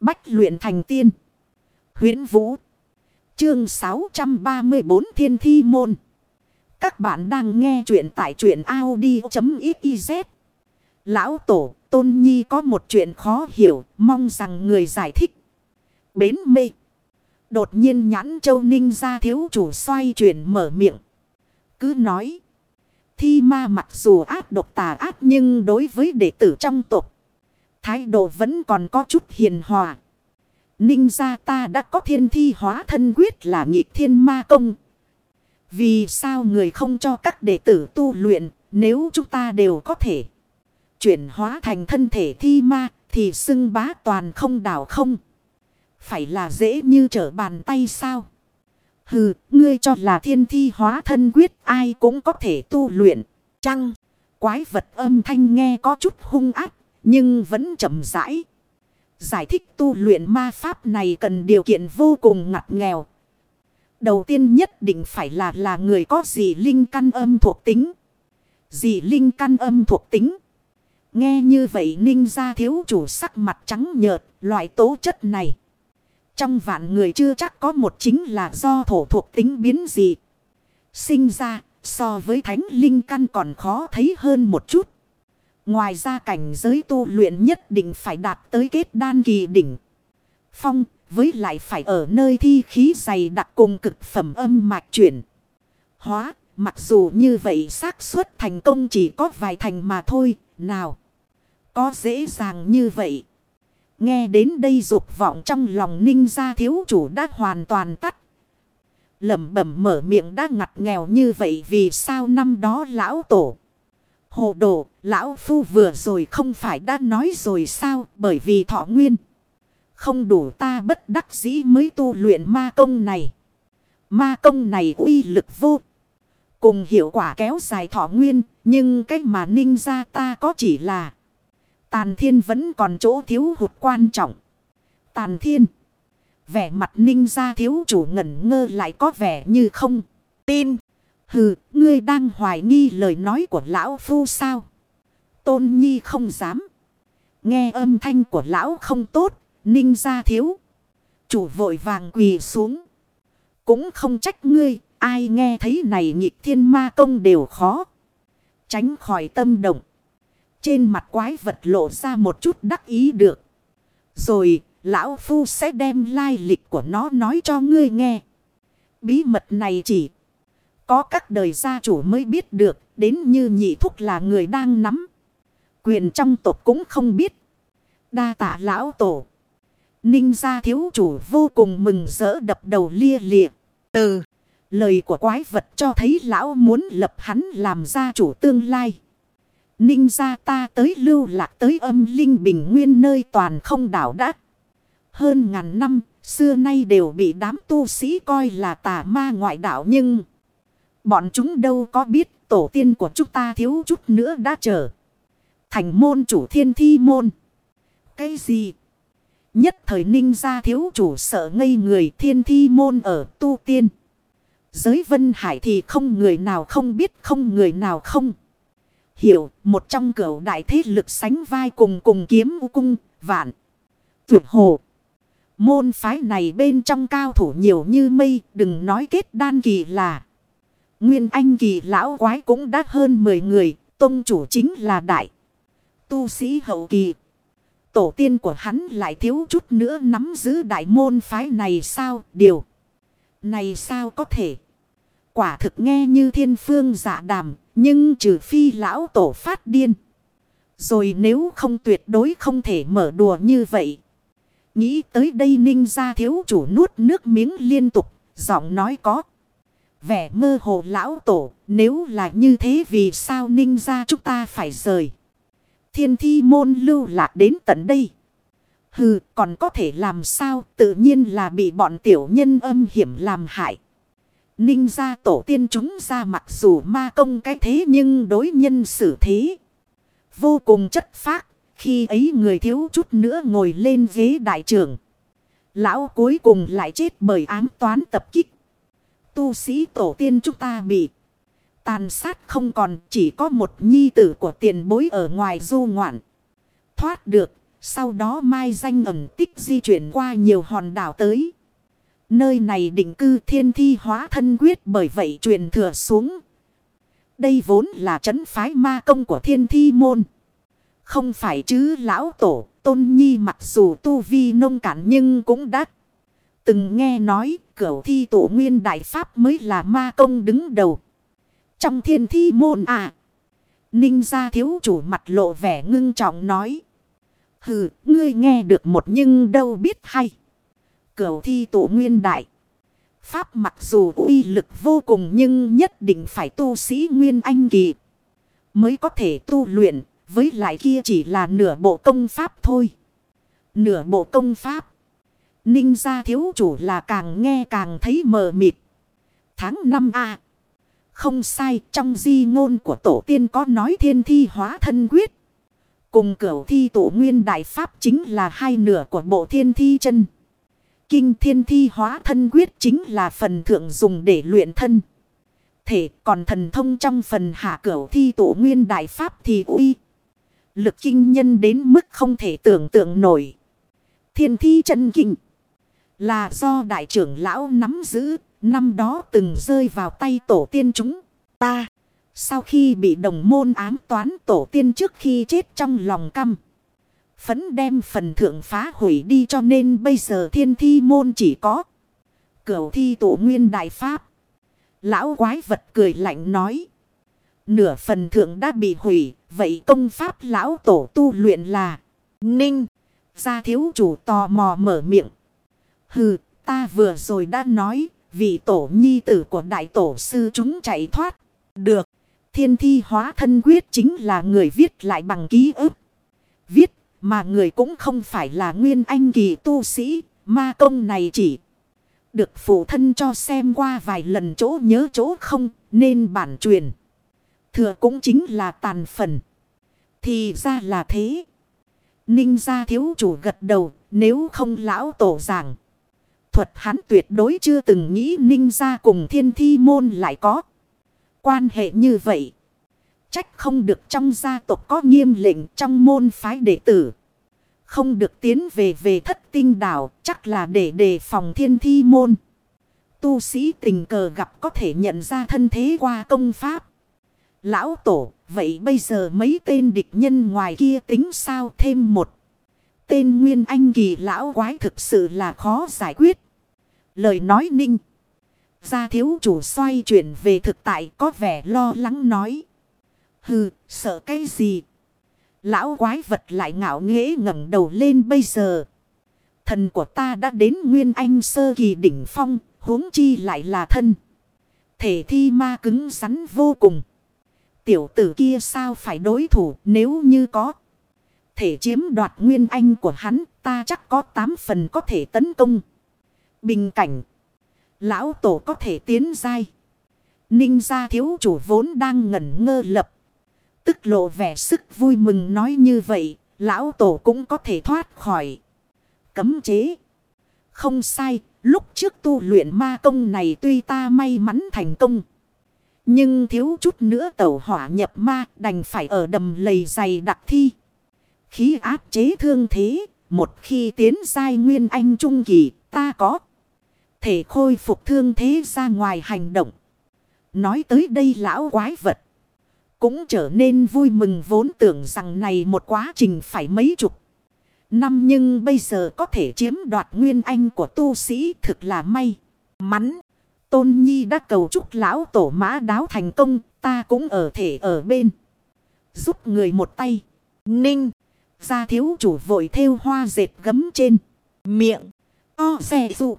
Bách luyện thành tiên. huyễn Vũ. Chương 634 Thiên Thi Môn. Các bạn đang nghe truyện tại truyện Audi.xyz. Lão Tổ, Tôn Nhi có một chuyện khó hiểu, mong rằng người giải thích. Bến mê. Đột nhiên nhãn châu ninh ra thiếu chủ xoay chuyển mở miệng. Cứ nói. Thi ma mặc dù ác độc tà ác nhưng đối với đệ tử trong tộc. Thái độ vẫn còn có chút hiền hòa. Ninh gia ta đã có thiên thi hóa thân quyết là nhị thiên ma công. Vì sao người không cho các đệ tử tu luyện nếu chúng ta đều có thể chuyển hóa thành thân thể thi ma thì xưng bá toàn không đảo không. Phải là dễ như trở bàn tay sao? Hừ, ngươi cho là thiên thi hóa thân quyết ai cũng có thể tu luyện. Chăng, quái vật âm thanh nghe có chút hung ác, nhưng vẫn chậm rãi. Giải thích tu luyện ma pháp này cần điều kiện vô cùng ngặt nghèo. Đầu tiên nhất định phải là là người có dị linh căn âm thuộc tính. Dị linh căn âm thuộc tính. Nghe như vậy ninh ra thiếu chủ sắc mặt trắng nhợt, loại tố chất này. Trong vạn người chưa chắc có một chính là do thổ thuộc tính biến dị. Sinh ra, so với thánh linh căn còn khó thấy hơn một chút. Ngoài ra cảnh giới tu luyện nhất định phải đạt tới kết đan kỳ đỉnh. Phong với lại phải ở nơi thi khí dày đặc cùng cực phẩm âm mạch chuyển. Hóa, mặc dù như vậy xác suất thành công chỉ có vài thành mà thôi, nào. Có dễ dàng như vậy. Nghe đến đây dục vọng trong lòng ninh gia thiếu chủ đã hoàn toàn tắt. Lẩm bẩm mở miệng đã ngặt nghèo như vậy vì sao năm đó lão tổ. Hồ đồ, lão phu vừa rồi không phải đã nói rồi sao bởi vì thọ nguyên. Không đủ ta bất đắc dĩ mới tu luyện ma công này. Ma công này uy lực vô. Cùng hiệu quả kéo dài thọ nguyên, nhưng cái mà ninh ra ta có chỉ là Tàn thiên vẫn còn chỗ thiếu hụt quan trọng. Tàn thiên. Vẻ mặt ninh ra thiếu chủ ngẩn ngơ lại có vẻ như không. Tin. Hừ, ngươi đang hoài nghi lời nói của lão phu sao? Tôn nhi không dám. Nghe âm thanh của lão không tốt, ninh ra thiếu. Chủ vội vàng quỳ xuống. Cũng không trách ngươi, ai nghe thấy này nhịp thiên ma công đều khó. Tránh khỏi tâm động. Trên mặt quái vật lộ ra một chút đắc ý được. Rồi, lão phu sẽ đem lai lịch của nó nói cho ngươi nghe. Bí mật này chỉ có các đời gia chủ mới biết được, đến như nhị thúc là người đang nắm. Quyền trong tộc cũng không biết. Đa tạ lão tổ. Ninh gia thiếu chủ vô cùng mừng rỡ đập đầu lia lịa. Từ lời của quái vật cho thấy lão muốn lập hắn làm gia chủ tương lai. Ninh gia ta tới lưu lạc tới âm linh bình nguyên nơi toàn không đảo đắc. Hơn ngàn năm, xưa nay đều bị đám tu sĩ coi là tà ma ngoại đạo nhưng... Bọn chúng đâu có biết tổ tiên của chúng ta thiếu chút nữa đã trở. Thành môn chủ thiên thi môn. Cái gì? Nhất thời ninh gia thiếu chủ sợ ngây người thiên thi môn ở tu tiên. Giới vân hải thì không người nào không biết, không người nào không. Hiểu một trong cửu đại thế lực sánh vai cùng cùng kiếm u cung, vạn. Tuyệt hồ. Môn phái này bên trong cao thủ nhiều như mây, đừng nói kết đan kỳ là. Nguyên anh kỳ lão quái cũng đã hơn 10 người, tôn chủ chính là đại. Tu sĩ hậu kỳ. Tổ tiên của hắn lại thiếu chút nữa nắm giữ đại môn phái này sao? Điều này sao có thể? Quả thực nghe như thiên phương giả đàm, nhưng trừ phi lão tổ phát điên. Rồi nếu không tuyệt đối không thể mở đùa như vậy. Nghĩ tới đây ninh ra thiếu chủ nuốt nước miếng liên tục, giọng nói có. Vẻ mơ hồ lão tổ, nếu là như thế vì sao ninh ra chúng ta phải rời. Thiên thi môn lưu lạc đến tận đây. Hừ, còn có thể làm sao, tự nhiên là bị bọn tiểu nhân âm hiểm làm hại. Ninh ra tổ tiên chúng ra mặc dù ma công cái thế nhưng đối nhân xử thế. Vô cùng chất phác, khi ấy người thiếu chút nữa ngồi lên ghế đại trưởng. Lão cuối cùng lại chết bởi ám toán tập kích tu sĩ tổ tiên chúng ta bị tàn sát không còn chỉ có một nhi tử của tiền bối ở ngoài du ngoạn. Thoát được, Sau đó mai danh ẩn tích di chuyển qua nhiều hòn đảo tới. Nơi này định cư thiên thi hóa thân quyết bởi vậy truyền thừa xuống. Đây vốn là trấn phái ma công của thiên thi môn. Không phải chứ lão tổ, tôn nhi mặc dù tu vi nông cản nhưng cũng đắt. Từng nghe nói cửu thi tổ nguyên đại pháp mới là ma công đứng đầu. Trong thiên thi môn à. Ninh gia thiếu chủ mặt lộ vẻ ngưng trọng nói. Hừ, ngươi nghe được một nhưng đâu biết hay. Cửu thi tổ nguyên đại. Pháp mặc dù uy lực vô cùng nhưng nhất định phải tu sĩ nguyên anh kỳ. Mới có thể tu luyện, với lại kia chỉ là nửa bộ công pháp thôi. Nửa bộ công pháp. Ninh gia thiếu chủ là càng nghe càng thấy mờ mịt. Tháng 5 A. Không sai, trong di ngôn của tổ tiên có nói thiên thi hóa thân quyết. Cùng cửu thi tổ nguyên đại pháp chính là hai nửa của bộ thiên thi chân. Kinh thiên thi hóa thân quyết chính là phần thượng dùng để luyện thân. Thể còn thần thông trong phần hạ cửu thi tổ nguyên đại pháp thì uy. Lực kinh nhân đến mức không thể tưởng tượng nổi. Thiên thi chân kinh. Là do đại trưởng lão nắm giữ. Năm đó từng rơi vào tay tổ tiên chúng ta. Sau khi bị đồng môn ám toán, tổ tiên trước khi chết trong lòng căm. Phấn đem phần thượng phá hủy đi cho nên bây giờ thiên thi môn chỉ có. Cửu thi tổ nguyên đại pháp. Lão quái vật cười lạnh nói. Nửa phần thượng đã bị hủy. Vậy công pháp lão tổ tu luyện là. Ninh. Gia thiếu chủ tò mò mở miệng. Hừ, ta vừa rồi đã nói. Vì tổ nhi tử của đại tổ sư chúng chạy thoát. Được. Thiên thi hóa thân quyết chính là người viết lại bằng ký ức. Viết mà người cũng không phải là nguyên anh kỳ tu sĩ. Ma công này chỉ được phụ thân cho xem qua vài lần chỗ nhớ chỗ không nên bản truyền. Thừa cũng chính là tàn phần. Thì ra là thế. Ninh gia thiếu chủ gật đầu nếu không lão tổ giảng. Thuật hắn tuyệt đối chưa từng nghĩ ninh gia cùng thiên thi môn lại có. Quan hệ như vậy. Trách không được trong gia tộc có nghiêm lệnh trong môn phái đệ tử. Không được tiến về về thất tinh đảo chắc là để đề phòng thiên thi môn. Tu sĩ tình cờ gặp có thể nhận ra thân thế qua công pháp. Lão tổ, vậy bây giờ mấy tên địch nhân ngoài kia tính sao thêm một. Tên Nguyên Anh kỳ lão quái thực sự là khó giải quyết. Lời nói ninh. Gia thiếu chủ xoay chuyển về thực tại có vẻ lo lắng nói. Hừ, sợ cái gì? Lão quái vật lại ngạo nghễ ngẩng đầu lên bây giờ. Thần của ta đã đến Nguyên Anh sơ kỳ đỉnh phong, huống chi lại là thân. Thể thi ma cứng rắn vô cùng. Tiểu tử kia sao phải đối thủ nếu như có. Thể chiếm đoạt Nguyên Anh của hắn ta chắc có 8 phần có thể tấn công. Bình cảnh. Lão tổ có thể tiến dai. Ninh gia thiếu chủ vốn đang ngẩn ngơ lập tức lộ vẻ sức vui mừng nói như vậy, lão tổ cũng có thể thoát khỏi. Cấm chế. Không sai, lúc trước tu luyện ma công này tuy ta may mắn thành công. Nhưng thiếu chút nữa tẩu hỏa nhập ma đành phải ở đầm lầy dày đặc thi. Khí áp chế thương thế, một khi tiến giai nguyên anh trung kỳ, ta có thể khôi phục thương thế ra ngoài hành động. Nói tới đây lão quái vật. Cũng trở nên vui mừng vốn tưởng rằng này một quá trình phải mấy chục năm nhưng bây giờ có thể chiếm đoạt nguyên anh của tu sĩ thực là may. Mắn, Tôn Nhi đã cầu chúc lão tổ mã đáo thành công, ta cũng ở thể ở bên. Giúp người một tay. Ninh, ra thiếu chủ vội theo hoa dệt gấm trên, miệng, o xe dụ.